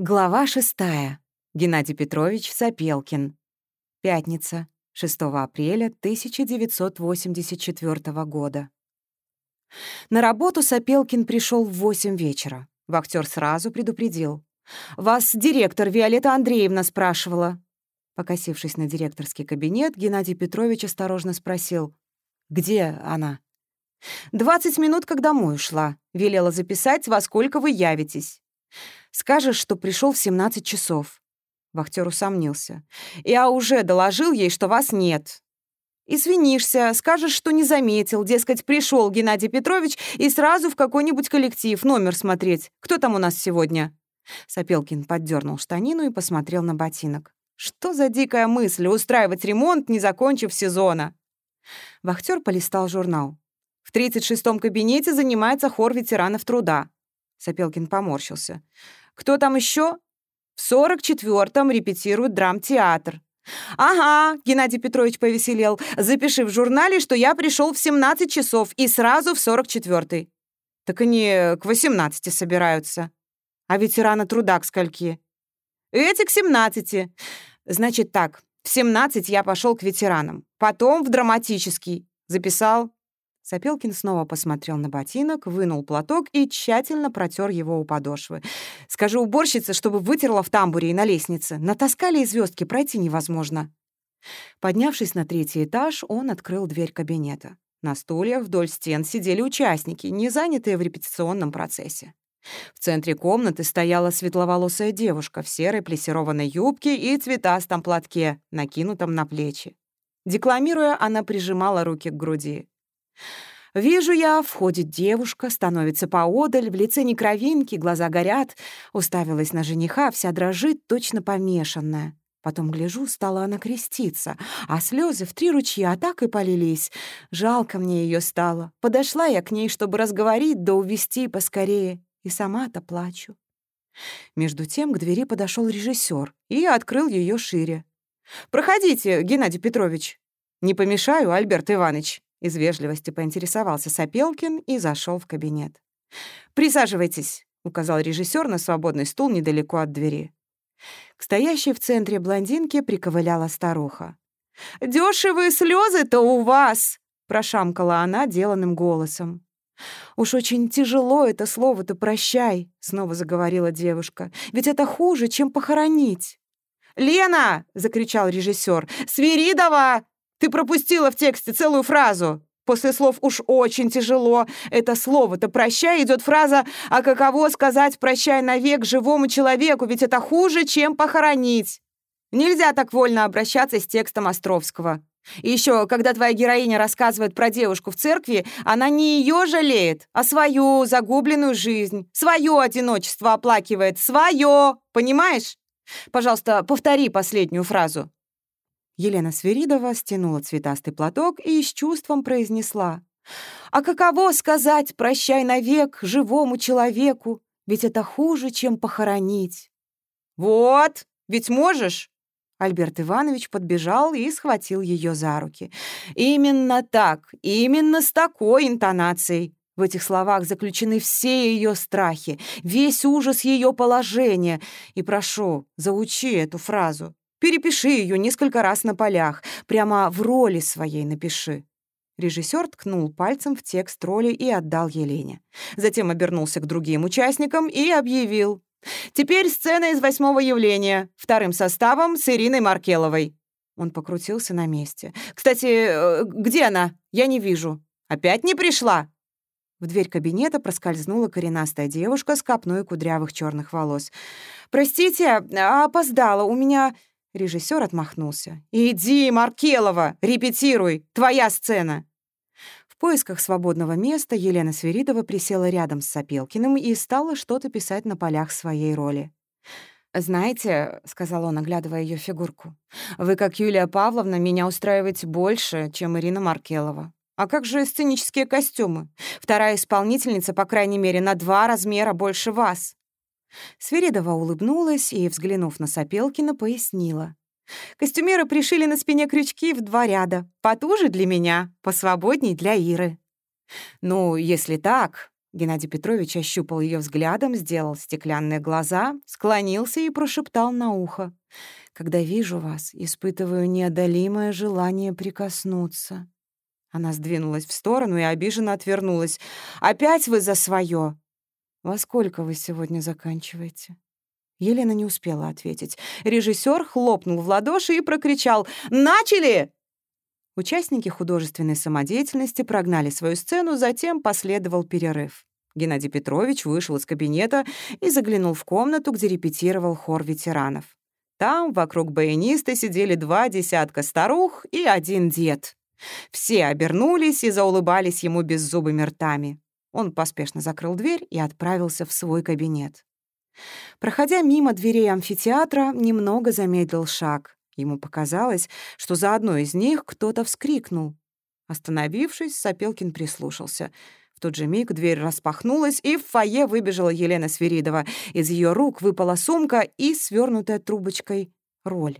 Глава шестая. Геннадий Петрович Сапелкин. Пятница, 6 апреля 1984 года. На работу Сапелкин пришел в 8 вечера. Вахтер сразу предупредил. «Вас директор Виолетта Андреевна спрашивала». Покосившись на директорский кабинет, Геннадий Петрович осторожно спросил. «Где она?» «Двадцать минут, как домой ушла. Велела записать, во сколько вы явитесь». Скажешь, что пришел в 17 часов». Вахтер усомнился. «Я уже доложил ей, что вас нет». «Извинишься, скажешь, что не заметил, дескать, пришел Геннадий Петрович и сразу в какой-нибудь коллектив номер смотреть. Кто там у нас сегодня?» Сапелкин поддернул штанину и посмотрел на ботинок. «Что за дикая мысль устраивать ремонт, не закончив сезона?» Вахтер полистал журнал. В 36-м кабинете занимается хор ветеранов труда. Сапелкин поморщился. «Кто там еще? В 44-м репетирует драмтеатр». «Ага», — Геннадий Петрович повеселел, «запиши в журнале, что я пришел в 17 часов и сразу в 44-й». «Так они к 18 собираются». «А ветераны труда к скольки?» «Эти к 17. Значит так, в 17 я пошел к ветеранам, потом в драматический. Записал?» Сапелкин снова посмотрел на ботинок, вынул платок и тщательно протер его у подошвы. «Скажи уборщице, чтобы вытерла в тамбуре и на лестнице. Натаскали и звездки, пройти невозможно». Поднявшись на третий этаж, он открыл дверь кабинета. На стульях вдоль стен сидели участники, не занятые в репетиционном процессе. В центре комнаты стояла светловолосая девушка в серой плессированной юбке и цветастом платке, накинутом на плечи. Декламируя, она прижимала руки к груди. Вижу я, входит девушка, становится поодаль, в лице не кровинки, глаза горят, уставилась на жениха, вся дрожит, точно помешанная. Потом, гляжу, стала она креститься, а слезы в три ручья так и полились. Жалко мне ее стало. Подошла я к ней, чтобы разговорить да увести поскорее, и сама-то плачу. Между тем к двери подошел режиссер и открыл ее шире. «Проходите, Геннадий Петрович». «Не помешаю, Альберт Иванович?» Из вежливости поинтересовался Сапелкин и зашел в кабинет. «Присаживайтесь», — указал режиссер на свободный стул недалеко от двери. К стоящей в центре блондинке приковыляла старуха. «Дёшевые слезы-то у вас!» — прошамкала она деланным голосом. «Уж очень тяжело это слово-то «прощай», — снова заговорила девушка. «Ведь это хуже, чем похоронить». «Лена!» — закричал режиссер. «Свиридова! Ты пропустила в тексте целую фразу. После слов «уж очень тяжело» это слово-то «прощай» идет фраза «а каково сказать «прощай навек» живому человеку, ведь это хуже, чем похоронить». Нельзя так вольно обращаться с текстом Островского. И еще, когда твоя героиня рассказывает про девушку в церкви, она не ее жалеет, а свою загубленную жизнь, свое одиночество оплакивает, свое, понимаешь? Пожалуйста, повтори последнюю фразу. Елена Свиридова стянула цветастый платок и с чувством произнесла. «А каково сказать «прощай навек» живому человеку? Ведь это хуже, чем похоронить». «Вот, ведь можешь?» Альберт Иванович подбежал и схватил ее за руки. «Именно так, именно с такой интонацией. В этих словах заключены все ее страхи, весь ужас ее положения. И прошу, заучи эту фразу. Перепиши ее несколько раз на полях, прямо в роли своей напиши». Режиссер ткнул пальцем в текст роли и отдал Елене. Затем обернулся к другим участникам и объявил. «Теперь сцена из восьмого явления, вторым составом с Ириной Маркеловой». Он покрутился на месте. «Кстати, э, где она? Я не вижу. Опять не пришла?» В дверь кабинета проскользнула коренастая девушка с копной кудрявых черных волос. «Простите, опоздала. У меня Режиссер отмахнулся. «Иди, Маркелова, репетируй! Твоя сцена!» В поисках свободного места Елена Свиридова присела рядом с Сапелкиным и стала что-то писать на полях своей роли. «Знаете», — сказал он, оглядывая ее фигурку, «вы, как Юлия Павловна, меня устраиваете больше, чем Ирина Маркелова. А как же сценические костюмы? Вторая исполнительница, по крайней мере, на два размера больше вас. Сверидова улыбнулась и, взглянув на Сапелкина, пояснила. «Костюмеры пришили на спине крючки в два ряда. Потуже для меня, посвободней для Иры». «Ну, если так...» Геннадий Петрович ощупал ее взглядом, сделал стеклянные глаза, склонился и прошептал на ухо. «Когда вижу вас, испытываю неодолимое желание прикоснуться». Она сдвинулась в сторону и обиженно отвернулась. «Опять вы за свое? «Во сколько вы сегодня заканчиваете?» Елена не успела ответить. Режиссер хлопнул в ладоши и прокричал «Начали!» Участники художественной самодеятельности прогнали свою сцену, затем последовал перерыв. Геннадий Петрович вышел из кабинета и заглянул в комнату, где репетировал хор ветеранов. Там вокруг баяниста сидели два десятка старух и один дед. Все обернулись и заулыбались ему беззубыми ртами. Он поспешно закрыл дверь и отправился в свой кабинет. Проходя мимо дверей амфитеатра, немного замедлил шаг. Ему показалось, что за одной из них кто-то вскрикнул. Остановившись, Сапелкин прислушался. В тот же миг дверь распахнулась, и в фойе выбежала Елена Свиридова. Из ее рук выпала сумка и свернутая трубочкой роль.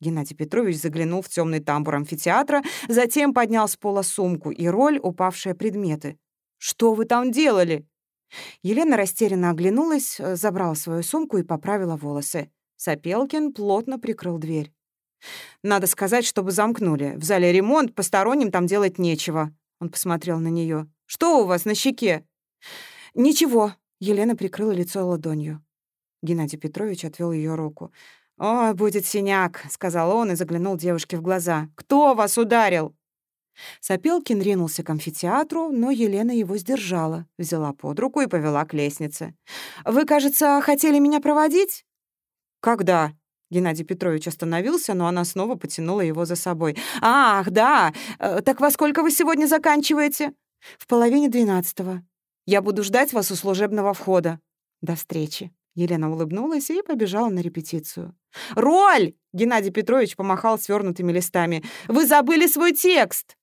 Геннадий Петрович заглянул в темный тамбур амфитеатра, затем поднял с пола сумку и роль, упавшие предметы. «Что вы там делали?» Елена растерянно оглянулась, э, забрала свою сумку и поправила волосы. Сапелкин плотно прикрыл дверь. «Надо сказать, чтобы замкнули. В зале ремонт, посторонним там делать нечего». Он посмотрел на нее. «Что у вас на щеке?» «Ничего». Елена прикрыла лицо ладонью. Геннадий Петрович отвел ее руку. «О, будет синяк», — сказал он и заглянул девушке в глаза. «Кто вас ударил?» Сапелкин ринулся к амфитеатру, но Елена его сдержала, взяла под руку и повела к лестнице. «Вы, кажется, хотели меня проводить?» «Когда?» Геннадий Петрович остановился, но она снова потянула его за собой. «Ах, да! Э, так во сколько вы сегодня заканчиваете?» «В половине двенадцатого. Я буду ждать вас у служебного входа. До встречи». Елена улыбнулась и побежала на репетицию. «Роль!» — Геннадий Петрович помахал свернутыми листами. «Вы забыли свой текст!»